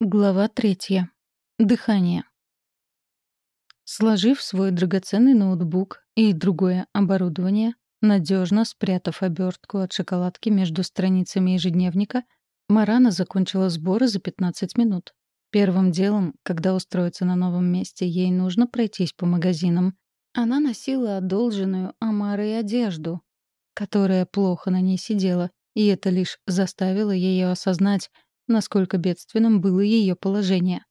Глава третья. Дыхание. Сложив свой драгоценный ноутбук и другое оборудование, надежно спрятав обертку от шоколадки между страницами ежедневника, Марана закончила сборы за 15 минут. Первым делом, когда устроиться на новом месте, ей нужно пройтись по магазинам. Она носила одолженную Амарой одежду, которая плохо на ней сидела, и это лишь заставило ее осознать — насколько бедственным было ее положение.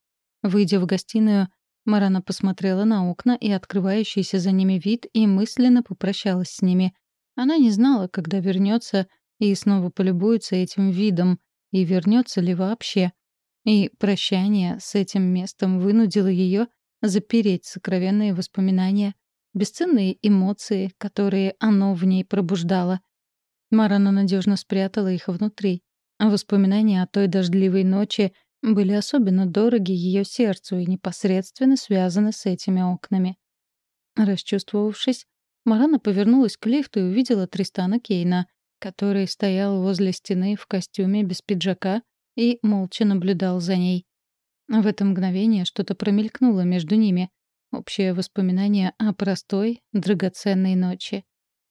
Выйдя в гостиную, Марана посмотрела на окна и открывающийся за ними вид и мысленно попрощалась с ними. Она не знала, когда вернется и снова полюбуется этим видом, и вернется ли вообще. И прощание с этим местом вынудило ее запереть сокровенные воспоминания, бесценные эмоции, которые оно в ней пробуждало. Марана надежно спрятала их внутри, Воспоминания о той дождливой ночи были особенно дороги ее сердцу и непосредственно связаны с этими окнами. Расчувствовавшись, Марана повернулась к лифту и увидела Тристана Кейна, который стоял возле стены в костюме без пиджака и молча наблюдал за ней. В это мгновение что-то промелькнуло между ними. Общее воспоминание о простой, драгоценной ночи.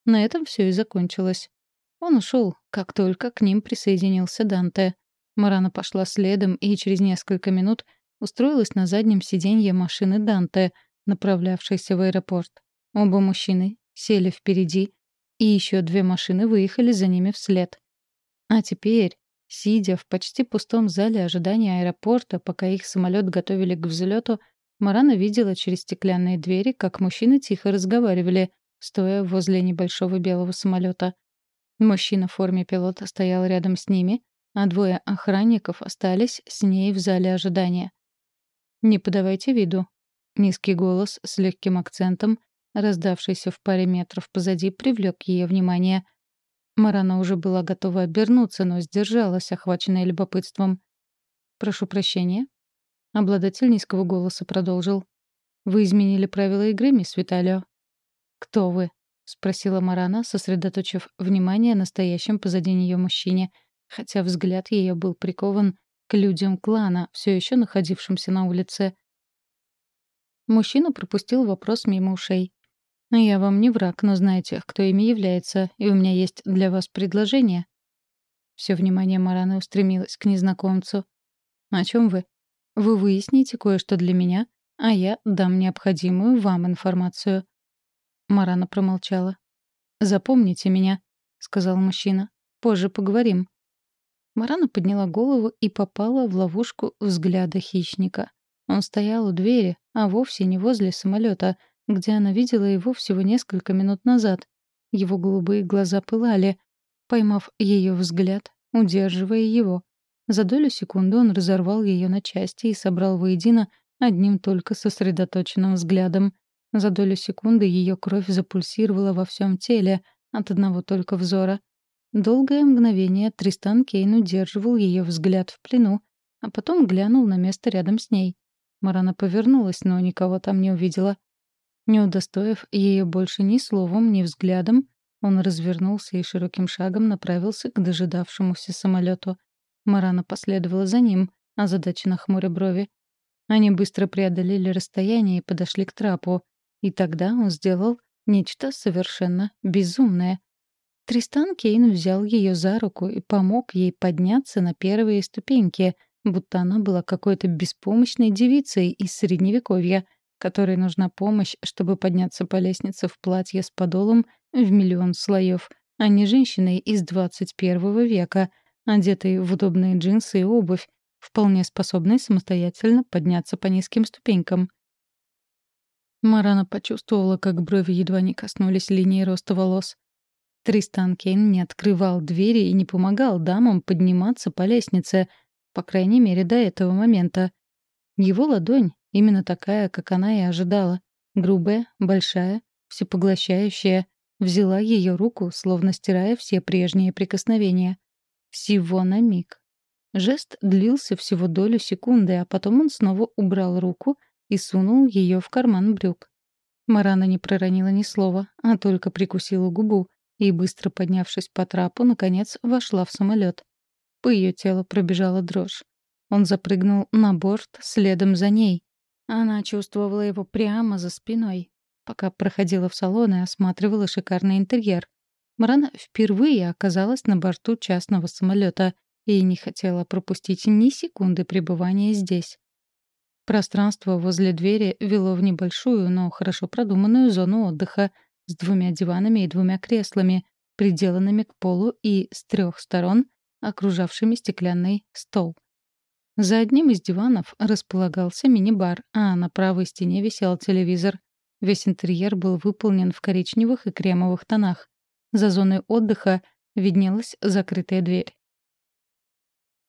На этом все и закончилось. Он ушел, как только к ним присоединился Данте. Марана пошла следом и через несколько минут устроилась на заднем сиденье машины Данте, направлявшейся в аэропорт. Оба мужчины сели впереди, и еще две машины выехали за ними вслед. А теперь, сидя в почти пустом зале ожидания аэропорта, пока их самолет готовили к взлету, Марана видела через стеклянные двери, как мужчины тихо разговаривали, стоя возле небольшого белого самолета. Мужчина в форме пилота стоял рядом с ними, а двое охранников остались с ней в зале ожидания. «Не подавайте виду». Низкий голос с легким акцентом, раздавшийся в паре метров позади, привлек ее внимание. Марана уже была готова обернуться, но сдержалась, охваченная любопытством. «Прошу прощения». Обладатель низкого голоса продолжил. «Вы изменили правила игры, мисс Виталио?» «Кто вы?» — спросила Марана, сосредоточив внимание на стоящем позади нее мужчине, хотя взгляд ее был прикован к людям клана, все еще находившимся на улице. Мужчина пропустил вопрос мимо ушей. «Я вам не враг, но знаю тех, кто ими является, и у меня есть для вас предложение». Все внимание Мараны устремилось к незнакомцу. «О чем вы?» «Вы выясните кое-что для меня, а я дам необходимую вам информацию». Марана промолчала. «Запомните меня», — сказал мужчина. «Позже поговорим». Марана подняла голову и попала в ловушку взгляда хищника. Он стоял у двери, а вовсе не возле самолета, где она видела его всего несколько минут назад. Его голубые глаза пылали, поймав ее взгляд, удерживая его. За долю секунды он разорвал ее на части и собрал воедино одним только сосредоточенным взглядом. За долю секунды ее кровь запульсировала во всем теле от одного только взора. Долгое мгновение Тристан Кейн удерживал ее взгляд в плену, а потом глянул на место рядом с ней. Марана повернулась, но никого там не увидела. Не удостоив ее больше ни словом, ни взглядом, он развернулся и широким шагом направился к дожидавшемуся самолету. Марана последовала за ним, озадаченно хмуря брови. Они быстро преодолели расстояние и подошли к трапу. И тогда он сделал нечто совершенно безумное. Тристан Кейн взял ее за руку и помог ей подняться на первые ступеньки, будто она была какой-то беспомощной девицей из Средневековья, которой нужна помощь, чтобы подняться по лестнице в платье с подолом в миллион слоев, а не женщиной из 21 века, одетой в удобные джинсы и обувь, вполне способной самостоятельно подняться по низким ступенькам. Марана почувствовала, как брови едва не коснулись линии роста волос. Тристан Кейн не открывал двери и не помогал дамам подниматься по лестнице, по крайней мере, до этого момента. Его ладонь, именно такая, как она и ожидала, грубая, большая, всепоглощающая, взяла ее руку, словно стирая все прежние прикосновения. Всего на миг. Жест длился всего долю секунды, а потом он снова убрал руку и сунул ее в карман брюк. Марана не проронила ни слова, а только прикусила губу и, быстро поднявшись по трапу, наконец вошла в самолет. По ее телу пробежала дрожь. Он запрыгнул на борт следом за ней. Она чувствовала его прямо за спиной, пока проходила в салон и осматривала шикарный интерьер. Марана впервые оказалась на борту частного самолета и не хотела пропустить ни секунды пребывания здесь. Пространство возле двери вело в небольшую, но хорошо продуманную зону отдыха с двумя диванами и двумя креслами, приделанными к полу и с трех сторон окружавшими стеклянный стол. За одним из диванов располагался мини-бар, а на правой стене висел телевизор. Весь интерьер был выполнен в коричневых и кремовых тонах. За зоной отдыха виднелась закрытая дверь.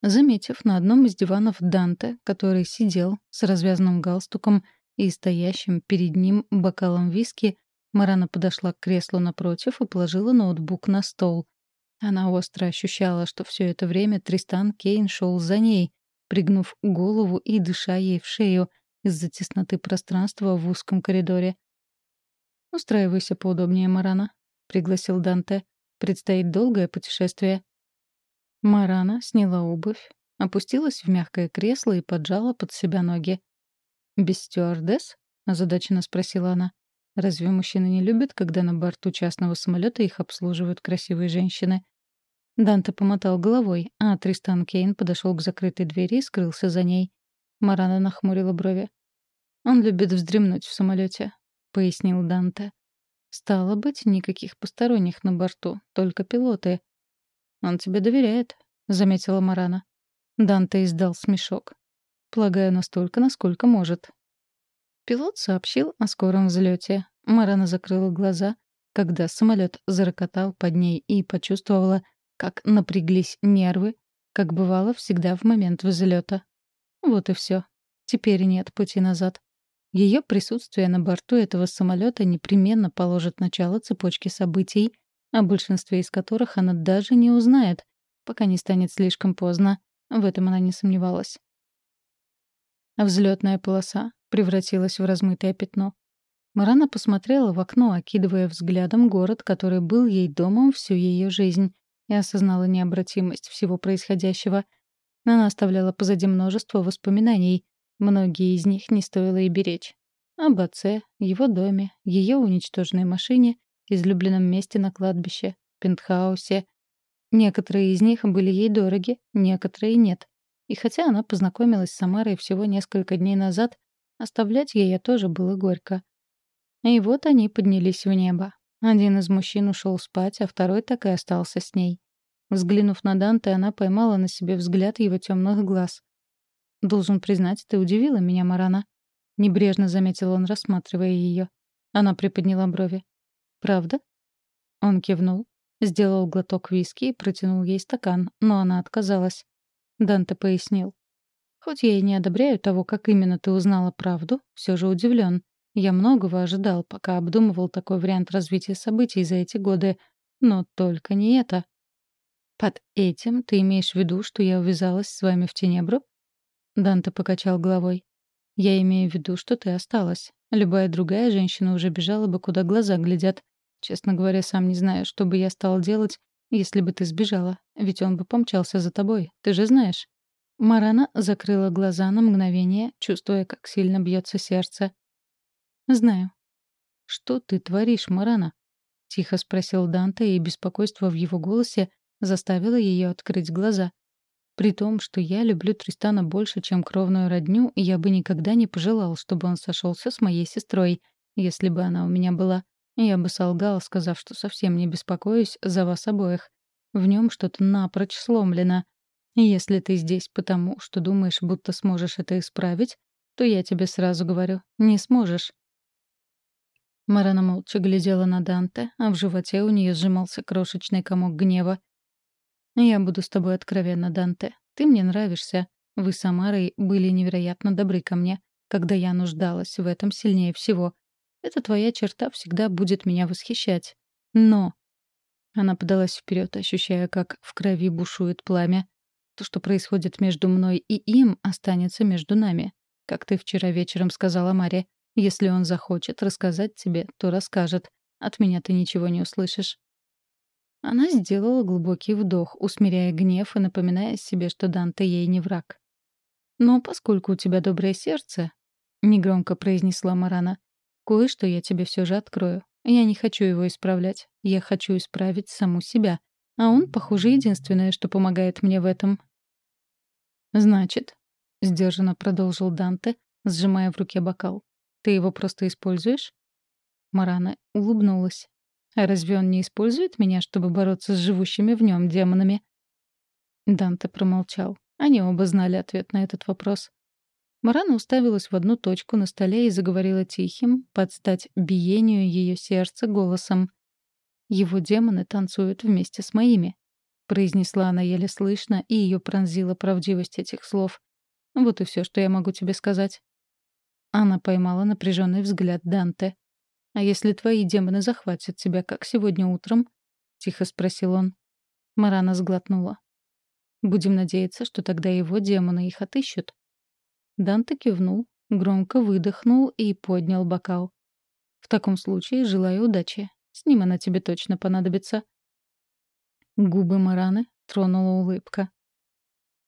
Заметив на одном из диванов Данте, который сидел с развязанным галстуком и стоящим перед ним бокалом виски, Марана подошла к креслу напротив и положила ноутбук на стол. Она остро ощущала, что все это время Тристан Кейн шел за ней, пригнув голову и дыша ей в шею из-за тесноты пространства в узком коридоре. «Устраивайся поудобнее, Марана», — пригласил Данте. «Предстоит долгое путешествие». Марана сняла обувь, опустилась в мягкое кресло и поджала под себя ноги. «Без стюардесс?» — озадаченно спросила она. «Разве мужчины не любят, когда на борту частного самолета их обслуживают красивые женщины?» Данте помотал головой, а Тристан Кейн подошел к закрытой двери и скрылся за ней. Марана нахмурила брови. «Он любит вздремнуть в самолете», — пояснил Данте. «Стало быть, никаких посторонних на борту, только пилоты». «Он тебе доверяет», — заметила Марана. Данте издал смешок. «Полагаю, настолько, насколько может». Пилот сообщил о скором взлете. Марана закрыла глаза, когда самолет зарокотал под ней и почувствовала, как напряглись нервы, как бывало всегда в момент взлета. Вот и все. Теперь нет пути назад. Ее присутствие на борту этого самолета непременно положит начало цепочке событий, о большинстве из которых она даже не узнает, пока не станет слишком поздно. В этом она не сомневалась. Взлетная полоса превратилась в размытое пятно. Марана посмотрела в окно, окидывая взглядом город, который был ей домом всю ее жизнь, и осознала необратимость всего происходящего. Она оставляла позади множество воспоминаний, многие из них не стоило и беречь. Об отце, его доме, ее уничтоженной машине, излюбленном месте на кладбище, пентхаусе. Некоторые из них были ей дороги, некоторые нет. И хотя она познакомилась с Самарой всего несколько дней назад, оставлять ее тоже было горько. И вот они поднялись в небо. Один из мужчин ушел спать, а второй так и остался с ней. Взглянув на Данте, она поймала на себе взгляд его темных глаз. «Должен признать, ты удивила меня, Марана», — небрежно заметил он, рассматривая ее. Она приподняла брови. «Правда?» Он кивнул, сделал глоток виски и протянул ей стакан, но она отказалась. Данте пояснил. «Хоть я и не одобряю того, как именно ты узнала правду, все же удивлен. Я многого ожидал, пока обдумывал такой вариант развития событий за эти годы. Но только не это. Под этим ты имеешь в виду, что я увязалась с вами в Тенебру? Данте покачал головой. Я имею в виду, что ты осталась. Любая другая женщина уже бежала бы, куда глаза глядят. Честно говоря, сам не знаю, что бы я стал делать, если бы ты сбежала. Ведь он бы помчался за тобой, ты же знаешь. Марана закрыла глаза на мгновение, чувствуя, как сильно бьется сердце. «Знаю». «Что ты творишь, Марана?» — тихо спросил Данте, и беспокойство в его голосе заставило ее открыть глаза. При том, что я люблю Тристана больше, чем кровную родню, я бы никогда не пожелал, чтобы он сошелся с моей сестрой, если бы она у меня была. Я бы солгал, сказав, что совсем не беспокоюсь за вас обоих. В нем что-то напрочь сломлено. Если ты здесь потому, что думаешь, будто сможешь это исправить, то я тебе сразу говорю, не сможешь. Марана молча глядела на Данте, а в животе у нее сжимался крошечный комок гнева. «Я буду с тобой откровенна, Данте. Ты мне нравишься. Вы с Амарой были невероятно добры ко мне, когда я нуждалась в этом сильнее всего. Эта твоя черта всегда будет меня восхищать. Но...» Она подалась вперед, ощущая, как в крови бушует пламя. То, что происходит между мной и им, останется между нами. Как ты вчера вечером сказала Маре. Если он захочет рассказать тебе, то расскажет. От меня ты ничего не услышишь». Она сделала глубокий вдох, усмиряя гнев и напоминая себе, что Данте ей не враг. «Но поскольку у тебя доброе сердце», — негромко произнесла Марана, — «кое-что я тебе все же открою. Я не хочу его исправлять. Я хочу исправить саму себя. А он, похоже, единственное, что помогает мне в этом». «Значит», — сдержанно продолжил Данте, сжимая в руке бокал, — «ты его просто используешь?» Марана улыбнулась. «А разве он не использует меня, чтобы бороться с живущими в нем демонами?» Данте промолчал. Они оба знали ответ на этот вопрос. Марана уставилась в одну точку на столе и заговорила тихим, под стать биению ее сердца голосом. «Его демоны танцуют вместе с моими», — произнесла она еле слышно, и ее пронзила правдивость этих слов. «Вот и все, что я могу тебе сказать». Она поймала напряженный взгляд Данте. «А если твои демоны захватят тебя, как сегодня утром?» — тихо спросил он. Марана сглотнула. Будем надеяться, что тогда его демоны их отыщут. Данте кивнул, громко выдохнул и поднял бокал. В таком случае желаю удачи. С ним она тебе точно понадобится. Губы Мараны тронула улыбка.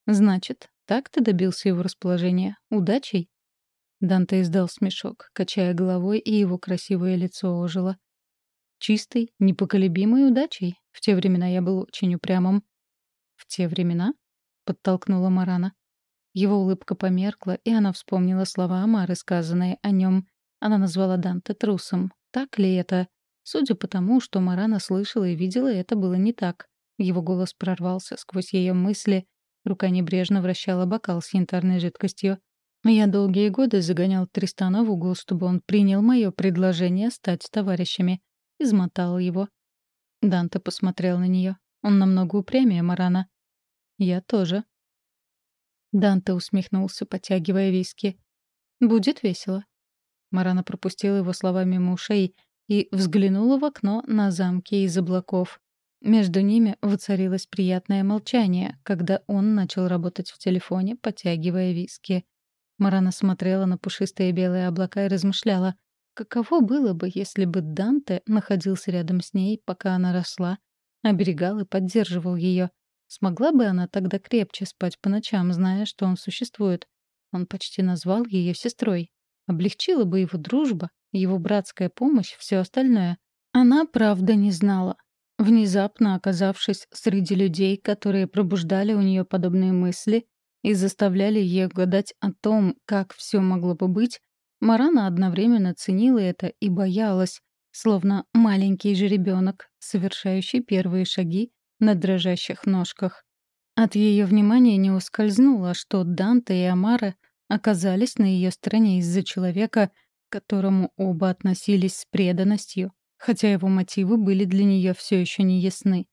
Значит, так ты добился его расположения? Удачей? Данте издал смешок, качая головой, и его красивое лицо ожило. Чистой, непоколебимой удачей. В те времена я был очень упрямым. «В те времена?» — подтолкнула Марана. Его улыбка померкла, и она вспомнила слова Амары, сказанные о нем. Она назвала Данте трусом. Так ли это? Судя по тому, что Марана слышала и видела, это было не так. Его голос прорвался сквозь ее мысли. Рука небрежно вращала бокал с янтарной жидкостью. Я долгие годы загонял Тристана в угол, чтобы он принял мое предложение стать товарищами. Измотал его. Данте посмотрел на нее. Он намного упрямее Марана. Я тоже. Данте усмехнулся, потягивая виски. Будет весело. Марана пропустила его слова мимо ушей и взглянула в окно на замки из облаков. Между ними воцарилось приятное молчание, когда он начал работать в телефоне, потягивая виски. Марана смотрела на пушистые белые облака и размышляла, каково было бы, если бы Данте находился рядом с ней, пока она росла, Оберегал и поддерживал ее. Смогла бы она тогда крепче спать по ночам, зная, что он существует? Он почти назвал ее сестрой. Облегчила бы его дружба, его братская помощь, все остальное. Она, правда, не знала. Внезапно оказавшись среди людей, которые пробуждали у нее подобные мысли и заставляли ее гадать о том, как все могло бы быть, Марана одновременно ценила это и боялась, словно маленький жеребенок, совершающий первые шаги на дрожащих ножках. От ее внимания не ускользнуло, что Данте и Амара оказались на ее стороне из-за человека, к которому оба относились с преданностью, хотя его мотивы были для нее все еще не ясны.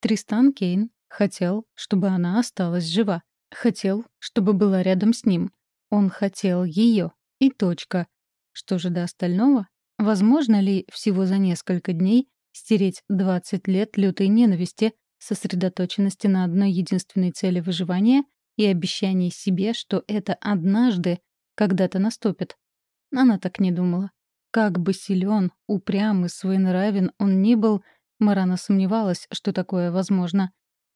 Тристан Кейн хотел, чтобы она осталась жива, хотел, чтобы была рядом с ним. Он хотел ее, и точка. Что же до остального? Возможно ли всего за несколько дней стереть 20 лет лютой ненависти, сосредоточенности на одной единственной цели выживания и обещании себе, что это однажды когда-то наступит? Она так не думала. Как бы силен, упрям и своенравен он ни был, Марана сомневалась, что такое возможно.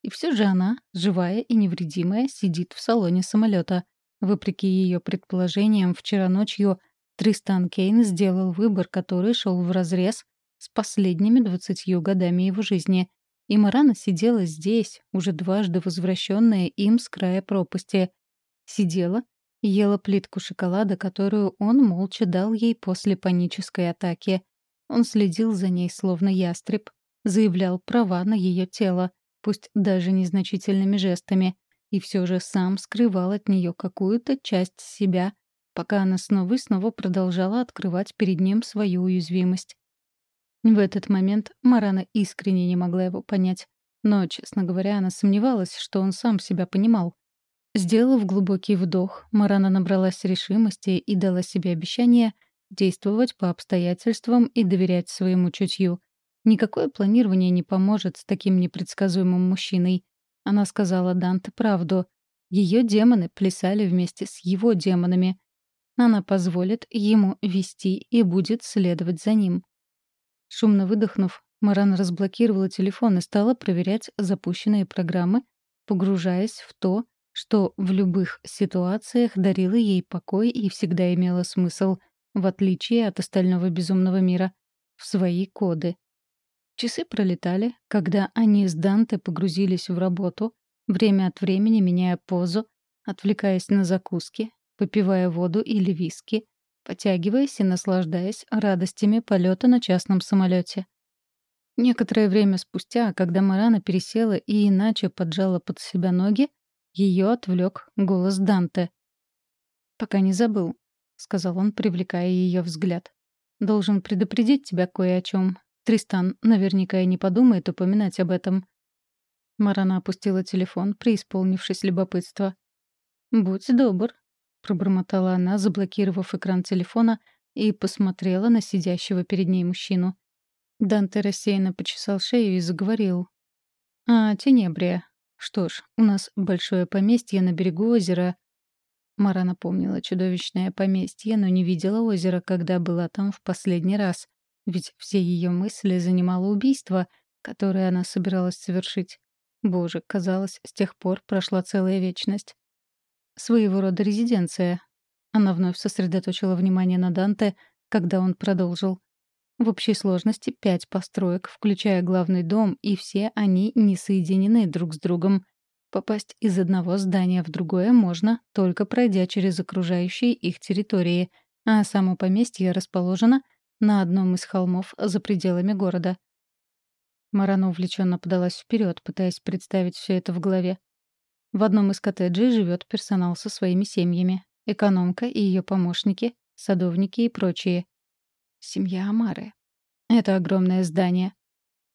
И все же она, живая и невредимая, сидит в салоне самолета. Вопреки ее предположениям, вчера ночью Тристан Кейн сделал выбор, который шел вразрез с последними двадцатью годами его жизни. И Марана сидела здесь, уже дважды возвращенная им с края пропасти. Сидела ела плитку шоколада, которую он молча дал ей после панической атаки. Он следил за ней, словно ястреб, заявлял права на ее тело, пусть даже незначительными жестами, и все же сам скрывал от нее какую-то часть себя — пока она снова и снова продолжала открывать перед ним свою уязвимость. В этот момент Марана искренне не могла его понять. Но, честно говоря, она сомневалась, что он сам себя понимал. Сделав глубокий вдох, Марана набралась решимости и дала себе обещание действовать по обстоятельствам и доверять своему чутью. Никакое планирование не поможет с таким непредсказуемым мужчиной. Она сказала Данте правду. Ее демоны плясали вместе с его демонами. Она позволит ему вести и будет следовать за ним. Шумно выдохнув, Маран разблокировала телефон и стала проверять запущенные программы, погружаясь в то, что в любых ситуациях дарило ей покой и всегда имело смысл, в отличие от остального безумного мира, в свои коды. Часы пролетали, когда они с Данте погрузились в работу, время от времени меняя позу, отвлекаясь на закуски, попивая воду или виски, потягиваясь и наслаждаясь радостями полета на частном самолете. Некоторое время спустя, когда Марана пересела и иначе поджала под себя ноги, ее отвлек голос Данте. «Пока не забыл», — сказал он, привлекая ее взгляд. «Должен предупредить тебя кое о чем. Тристан наверняка и не подумает упоминать об этом». Марана опустила телефон, преисполнившись любопытства. «Будь добр», — пробормотала она, заблокировав экран телефона, и посмотрела на сидящего перед ней мужчину. Данте рассеянно почесал шею и заговорил. «А, Тенебрия. Что ж, у нас большое поместье на берегу озера». Мара напомнила чудовищное поместье, но не видела озера, когда была там в последний раз. Ведь все ее мысли занимало убийство, которое она собиралась совершить. Боже, казалось, с тех пор прошла целая вечность. Своего рода резиденция. Она вновь сосредоточила внимание на Данте, когда он продолжил. В общей сложности пять построек, включая главный дом, и все они не соединены друг с другом. Попасть из одного здания в другое можно, только пройдя через окружающие их территории, а само поместье расположено на одном из холмов за пределами города. Марана увлеченно подалась вперед, пытаясь представить все это в голове. В одном из коттеджей живет персонал со своими семьями, экономка и ее помощники, садовники и прочие. Семья Амары. Это огромное здание.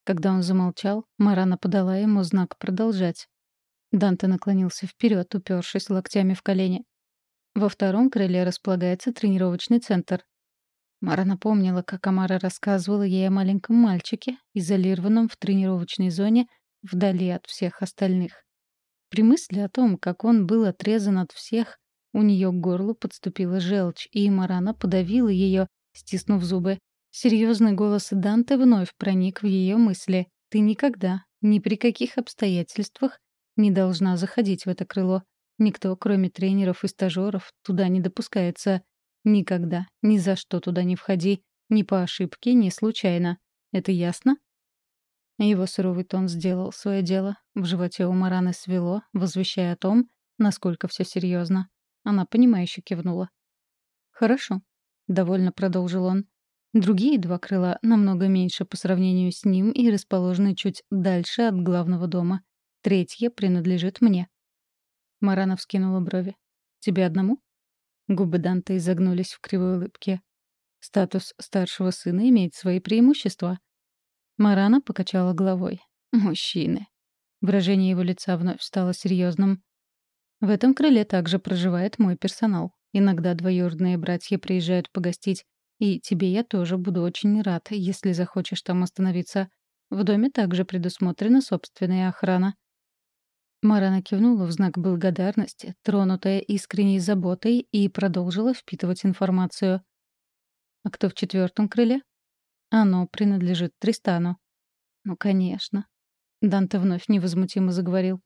Когда он замолчал, Марана подала ему знак продолжать. Данте наклонился вперед, упершись локтями в колени. Во втором крыле располагается тренировочный центр. Мара напомнила, как Амара рассказывала ей о маленьком мальчике, изолированном в тренировочной зоне вдали от всех остальных. При мысли о том, как он был отрезан от всех, у нее к горлу подступила желчь, и Марана подавила ее, стиснув зубы. Серьезный голос Данте вновь проник в ее мысли. «Ты никогда, ни при каких обстоятельствах не должна заходить в это крыло. Никто, кроме тренеров и стажеров, туда не допускается. Никогда, ни за что туда не входи. Ни по ошибке, ни случайно. Это ясно?» Его суровый тон сделал свое дело. В животе у Мараны свело, возвещая о том, насколько все серьезно. Она понимающе кивнула. «Хорошо», довольно продолжил он. Другие два крыла намного меньше по сравнению с ним и расположены чуть дальше от главного дома. Третье принадлежит мне. Марана вскинула брови. Тебе одному? Губы Данте изогнулись в кривой улыбке. Статус старшего сына имеет свои преимущества. Марана покачала головой. Мужчины. Выражение его лица вновь стало серьезным. В этом крыле также проживает мой персонал. Иногда двоюродные братья приезжают погостить, и тебе я тоже буду очень рад, если захочешь там остановиться. В доме также предусмотрена собственная охрана». Марана кивнула в знак благодарности, тронутая искренней заботой, и продолжила впитывать информацию. «А кто в четвертом крыле?» «Оно принадлежит Тристану». «Ну, конечно». Данте вновь невозмутимо заговорил.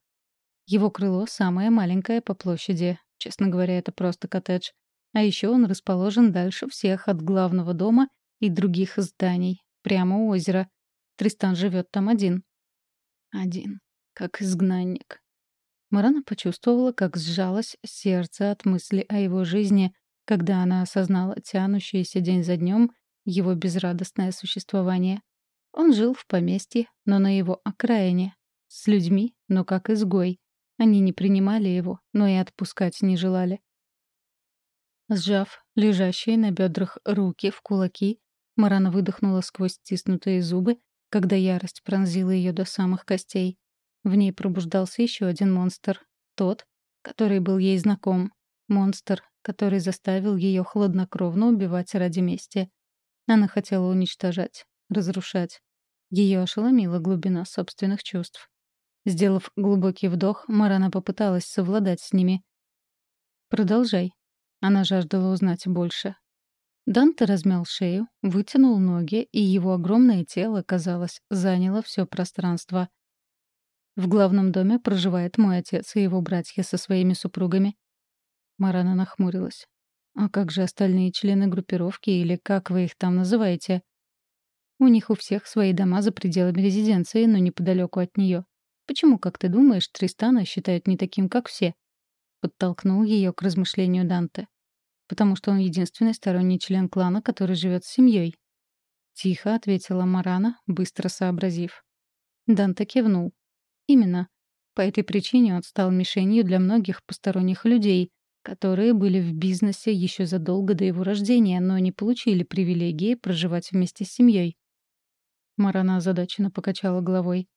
Его крыло самое маленькое по площади, Честно говоря, это просто коттедж. А еще он расположен дальше всех от главного дома и других зданий, прямо у озера. Тристан живет там один. Один. Как изгнанник. Марана почувствовала, как сжалось сердце от мысли о его жизни, когда она осознала тянущееся день за днем его безрадостное существование. Он жил в поместье, но на его окраине, с людьми, но как изгой. Они не принимали его, но и отпускать не желали. Сжав лежащие на бедрах руки в кулаки, Марана выдохнула сквозь стиснутые зубы, когда ярость пронзила ее до самых костей. В ней пробуждался еще один монстр. Тот, который был ей знаком. Монстр, который заставил ее хладнокровно убивать ради мести. Она хотела уничтожать, разрушать. Ее ошеломила глубина собственных чувств. Сделав глубокий вдох, Марана попыталась совладать с ними. «Продолжай». Она жаждала узнать больше. Данте размял шею, вытянул ноги, и его огромное тело, казалось, заняло все пространство. В главном доме проживает мой отец и его братья со своими супругами». Марана нахмурилась. «А как же остальные члены группировки или как вы их там называете?» «У них у всех свои дома за пределами резиденции, но неподалеку от нее. Почему, как ты думаешь, Тристана считают не таким, как все?» Подтолкнул ее к размышлению Данте. «Потому что он единственный сторонний член клана, который живет с семьей». Тихо ответила Марана, быстро сообразив. Данте кивнул. «Именно. По этой причине он стал мишенью для многих посторонних людей, которые были в бизнесе еще задолго до его рождения, но не получили привилегии проживать вместе с семьей. Марана озадаченно покачала головой.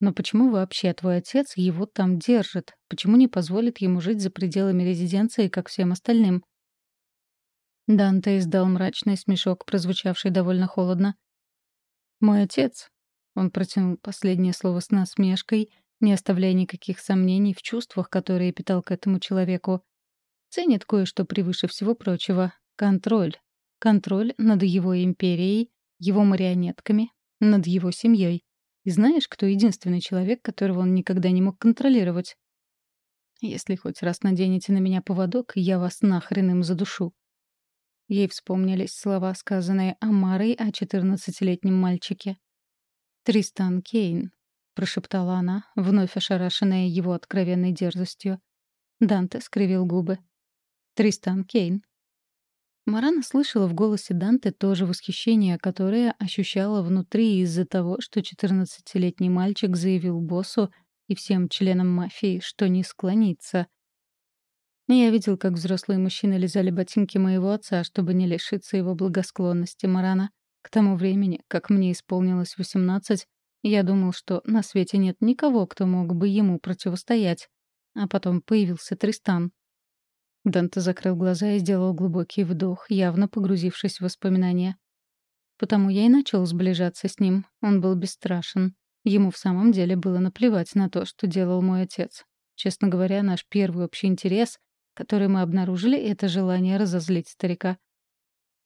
«Но почему вообще твой отец его там держит? Почему не позволит ему жить за пределами резиденции, как всем остальным?» Данте издал мрачный смешок, прозвучавший довольно холодно. «Мой отец». Он протянул последнее слово с насмешкой, не оставляя никаких сомнений в чувствах, которые питал к этому человеку. Ценит кое-что превыше всего прочего — контроль. Контроль над его империей, его марионетками, над его семьей. И знаешь, кто единственный человек, которого он никогда не мог контролировать? Если хоть раз наденете на меня поводок, я вас нахрен им задушу. Ей вспомнились слова, сказанные Амарой о четырнадцатилетнем мальчике. «Тристан Кейн», — прошептала она, вновь ошарашенная его откровенной дерзостью. Данте скривил губы. Тристан Кейн. Марана слышала в голосе Данте то же восхищение, которое ощущала внутри из-за того, что 14-летний мальчик заявил боссу и всем членам мафии, что не склонится. Я видел, как взрослые мужчины лизали ботинки моего отца, чтобы не лишиться его благосклонности Марана. К тому времени, как мне исполнилось 18, я думал, что на свете нет никого, кто мог бы ему противостоять. А потом появился Тристан. Данте закрыл глаза и сделал глубокий вдох, явно погрузившись в воспоминания. Потому я и начал сближаться с ним. Он был бесстрашен. Ему в самом деле было наплевать на то, что делал мой отец. Честно говоря, наш первый общий интерес, который мы обнаружили, — это желание разозлить старика.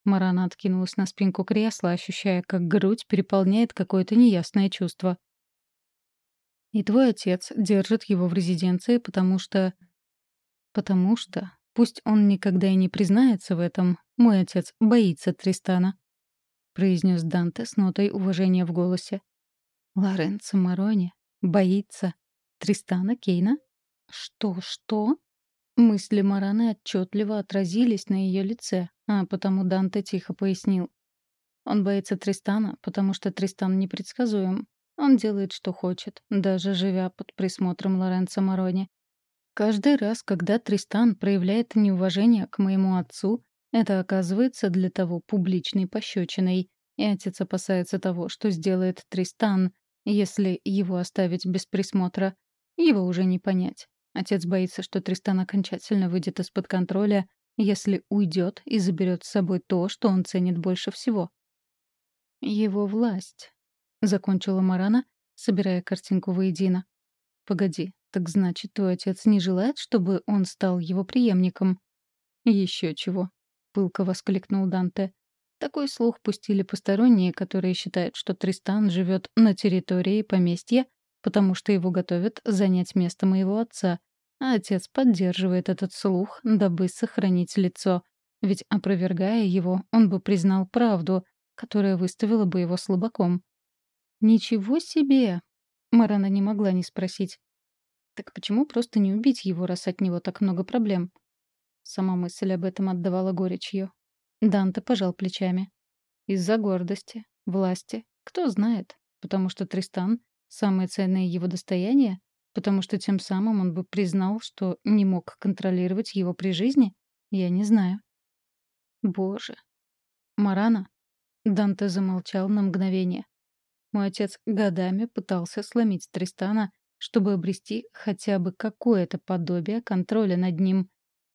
Марана откинулась на спинку кресла, ощущая, как грудь переполняет какое-то неясное чувство. «И твой отец держит его в резиденции, потому что...» «Потому что Пусть он никогда и не признается в этом, мой отец боится Тристана», — произнес Данте с нотой уважения в голосе. «Лоренцо Марони боится Тристана Кейна? Что, что?» Мысли Мараны отчетливо отразились на ее лице, а потому Данте тихо пояснил. Он боится Тристана, потому что Тристан непредсказуем. Он делает, что хочет, даже живя под присмотром Лоренцо Марони. Каждый раз, когда Тристан проявляет неуважение к моему отцу, это оказывается для того публичной пощечиной, и отец опасается того, что сделает Тристан, если его оставить без присмотра. Его уже не понять. Отец боится, что Тристан окончательно выйдет из-под контроля, если уйдет и заберет с собой то, что он ценит больше всего. «Его власть», — закончила Марана, собирая картинку воедино. «Погоди, так значит, твой отец не желает, чтобы он стал его преемником? Еще чего, пылко воскликнул Данте. Такой слух пустили посторонние, которые считают, что Тристан живет на территории поместья, потому что его готовят занять место моего отца, а отец поддерживает этот слух, дабы сохранить лицо. Ведь, опровергая его, он бы признал правду, которая выставила бы его слабаком. «Ничего себе!» Марана не могла не спросить. Так почему просто не убить его, раз от него так много проблем? Сама мысль об этом отдавала горечью. Данте пожал плечами. Из-за гордости, власти. Кто знает. Потому что Тристан — самое ценное его достояние? Потому что тем самым он бы признал, что не мог контролировать его при жизни? Я не знаю. Боже. Марана? Данте замолчал на мгновение. Мой отец годами пытался сломить Тристана чтобы обрести хотя бы какое-то подобие контроля над ним.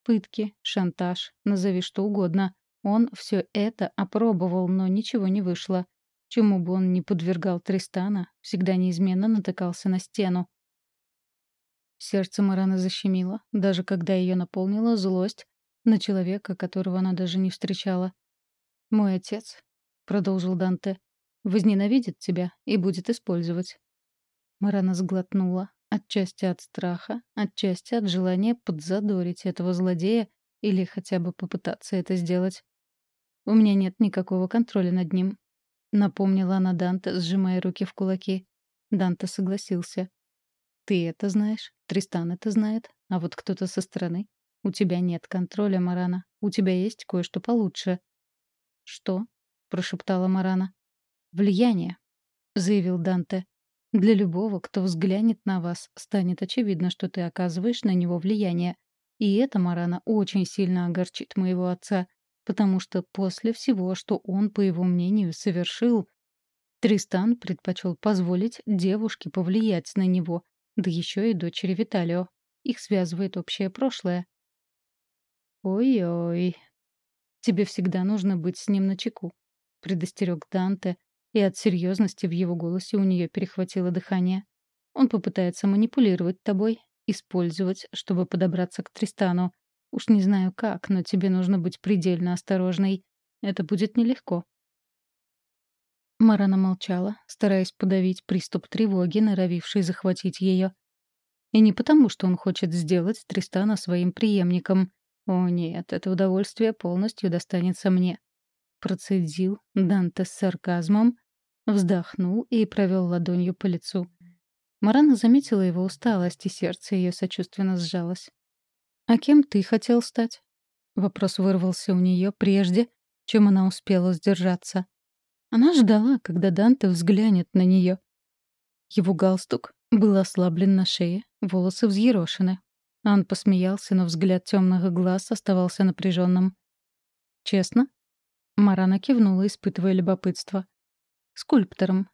Пытки, шантаж, назови что угодно. Он все это опробовал, но ничего не вышло. Чему бы он ни подвергал Тристана, всегда неизменно натыкался на стену. Сердце Марана защемило, даже когда ее наполнила злость на человека, которого она даже не встречала. «Мой отец», — продолжил Данте, — «возненавидит тебя и будет использовать. Марана сглотнула. Отчасти от страха, отчасти от желания подзадорить этого злодея или хотя бы попытаться это сделать. «У меня нет никакого контроля над ним», — напомнила она Данте, сжимая руки в кулаки. Данте согласился. «Ты это знаешь, Тристан это знает, а вот кто-то со стороны. У тебя нет контроля, Марана. У тебя есть кое-что получше». «Что?» — прошептала Марана. «Влияние», — заявил Данте. «Для любого, кто взглянет на вас, станет очевидно, что ты оказываешь на него влияние. И это, Марана, очень сильно огорчит моего отца, потому что после всего, что он, по его мнению, совершил, Тристан предпочел позволить девушке повлиять на него, да еще и дочери Виталио. Их связывает общее прошлое. «Ой-ой, тебе всегда нужно быть с ним начеку», — предостерег Данте, и от серьезности в его голосе у нее перехватило дыхание. «Он попытается манипулировать тобой, использовать, чтобы подобраться к Тристану. Уж не знаю как, но тебе нужно быть предельно осторожной. Это будет нелегко». Марана молчала, стараясь подавить приступ тревоги, норовивший захватить ее. И не потому, что он хочет сделать Тристана своим преемником. О нет, это удовольствие полностью достанется мне. Процедил Данте с сарказмом, вздохнул и провел ладонью по лицу. Марана заметила его усталость, и сердце ее сочувственно сжалось. «А кем ты хотел стать?» Вопрос вырвался у нее прежде, чем она успела сдержаться. Она ждала, когда Данте взглянет на нее. Его галстук был ослаблен на шее, волосы взъерошены. Он посмеялся, но взгляд темных глаз оставался напряженным. «Честно?» Марана кивнула, испытывая любопытство. «Скульптором».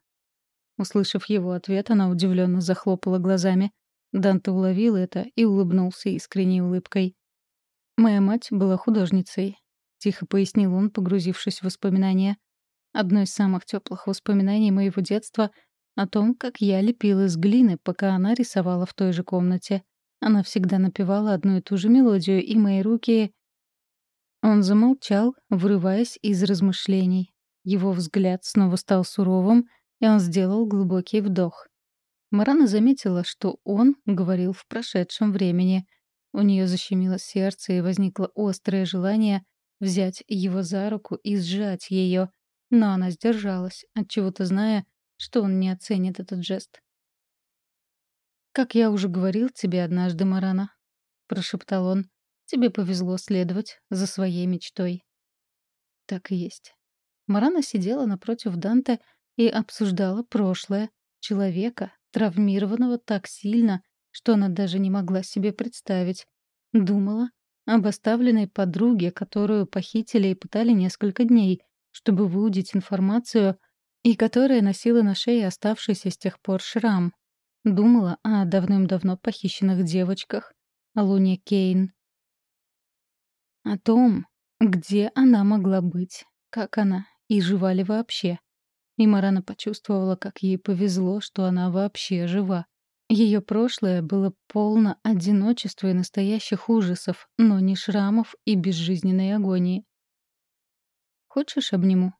Услышав его ответ, она удивленно захлопала глазами. Данте уловил это и улыбнулся искренней улыбкой. «Моя мать была художницей», — тихо пояснил он, погрузившись в воспоминания. Одно из самых теплых воспоминаний моего детства о том, как я лепила из глины, пока она рисовала в той же комнате. Она всегда напевала одну и ту же мелодию, и мои руки... Он замолчал, вырываясь из размышлений. Его взгляд снова стал суровым, и он сделал глубокий вдох. Марана заметила, что он говорил в прошедшем времени. У нее защемило сердце, и возникло острое желание взять его за руку и сжать ее, но она сдержалась, отчего-то зная, что он не оценит этот жест. «Как я уже говорил тебе однажды, Марана», — прошептал он, — «тебе повезло следовать за своей мечтой». Так и есть. Марана сидела напротив Данте и обсуждала прошлое, человека, травмированного так сильно, что она даже не могла себе представить. Думала об оставленной подруге, которую похитили и пытали несколько дней, чтобы выудить информацию, и которая носила на шее оставшийся с тех пор шрам. Думала о давным-давно похищенных девочках, о Луне Кейн. О том, где она могла быть, как она, и жива ли вообще. И Марана почувствовала, как ей повезло, что она вообще жива. Ее прошлое было полно одиночества и настоящих ужасов, но не шрамов и безжизненной агонии. Хочешь, обниму?»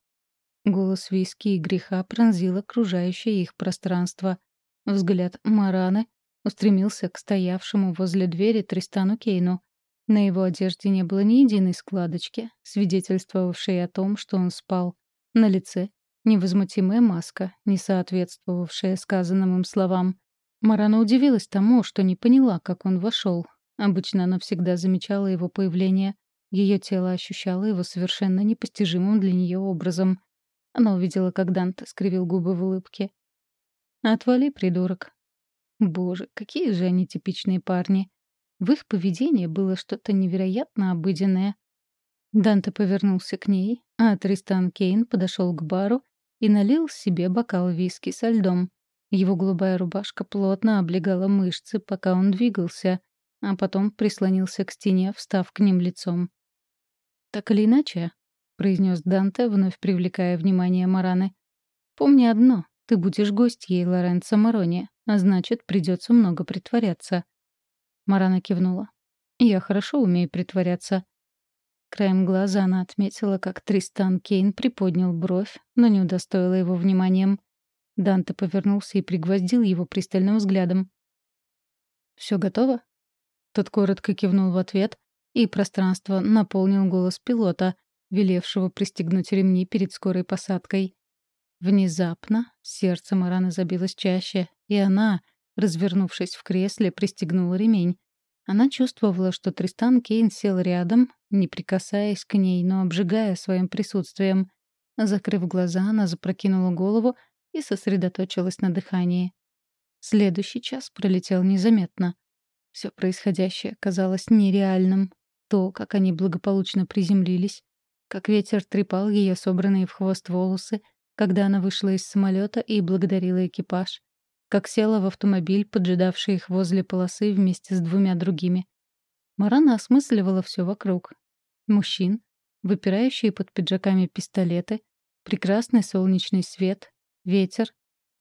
Голос виски и греха пронзил окружающее их пространство. Взгляд Мараны устремился к стоявшему возле двери Тристану Кейну. На его одежде не было ни единой складочки, свидетельствовавшей о том, что он спал. На лице — невозмутимая маска, не соответствовавшая сказанным им словам. Марана удивилась тому, что не поняла, как он вошел. Обычно она всегда замечала его появление. Ее тело ощущало его совершенно непостижимым для нее образом. Она увидела, как Данте скривил губы в улыбке. «Отвали, придурок». Боже, какие же они типичные парни. В их поведении было что-то невероятно обыденное. Данте повернулся к ней, а Тристан Кейн подошел к бару и налил себе бокал виски со льдом. Его голубая рубашка плотно облегала мышцы, пока он двигался, а потом прислонился к стене, встав к ним лицом. «Так или иначе», — произнес Данте, вновь привлекая внимание Мараны, — «помни одно, ты будешь гостьей Лоренцо Марони, а значит, придется много притворяться». Марана кивнула. «Я хорошо умею притворяться». Краем глаза она отметила, как Тристан Кейн приподнял бровь, но не удостоила его вниманием. Данте повернулся и пригвоздил его пристальным взглядом. Все готово?» Тот коротко кивнул в ответ, и пространство наполнил голос пилота, велевшего пристегнуть ремни перед скорой посадкой. Внезапно сердце Мараны забилось чаще, и она, развернувшись в кресле, пристегнула ремень. Она чувствовала, что Тристан Кейн сел рядом, не прикасаясь к ней, но обжигая своим присутствием. Закрыв глаза, она запрокинула голову и сосредоточилась на дыхании. Следующий час пролетел незаметно. Все происходящее казалось нереальным. То, как они благополучно приземлились, как ветер трепал ее собранные в хвост волосы, когда она вышла из самолета и благодарила экипаж, как села в автомобиль, поджидавший их возле полосы вместе с двумя другими. Марана осмысливала все вокруг. Мужчин, выпирающие под пиджаками пистолеты, прекрасный солнечный свет, ветер.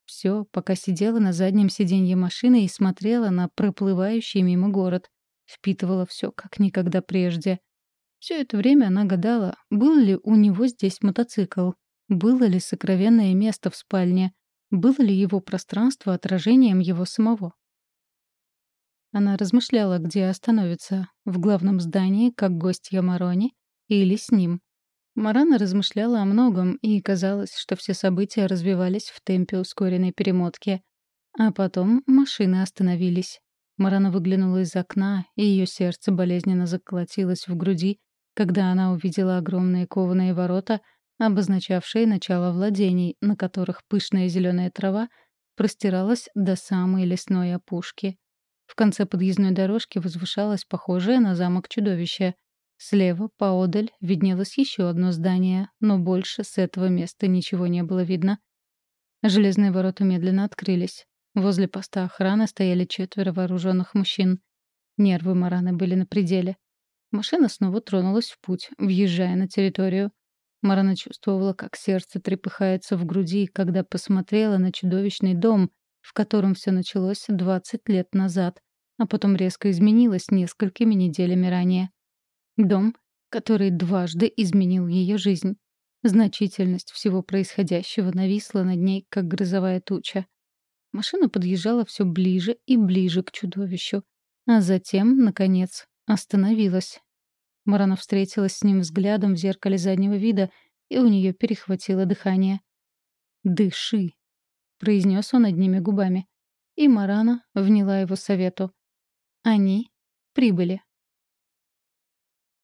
Все, пока сидела на заднем сиденье машины и смотрела на проплывающий мимо город. Впитывала все, как никогда прежде. Все это время она гадала, был ли у него здесь мотоцикл, было ли сокровенное место в спальне, было ли его пространство отражением его самого. Она размышляла, где остановится — в главном здании, как гостья Марони, или с ним. Марана размышляла о многом, и казалось, что все события развивались в темпе ускоренной перемотки. А потом машины остановились. Марана выглянула из окна, и ее сердце болезненно заколотилось в груди, когда она увидела огромные кованые ворота, обозначавшие начало владений, на которых пышная зеленая трава простиралась до самой лесной опушки. В конце подъездной дорожки возвышалось похожее на замок чудовище. Слева, поодаль, виднелось еще одно здание, но больше с этого места ничего не было видно. Железные ворота медленно открылись. Возле поста охраны стояли четверо вооруженных мужчин. Нервы Мараны были на пределе. Машина снова тронулась в путь, въезжая на территорию. Марана чувствовала, как сердце трепыхается в груди, когда посмотрела на чудовищный дом, в котором все началось 20 лет назад, а потом резко изменилось несколькими неделями ранее. Дом, который дважды изменил ее жизнь. Значительность всего происходящего нависла над ней, как грозовая туча. Машина подъезжала все ближе и ближе к чудовищу, а затем, наконец, остановилась. Марана встретилась с ним взглядом в зеркале заднего вида, и у нее перехватило дыхание. «Дыши», — произнес он одними губами. И Марана вняла его совету. Они прибыли.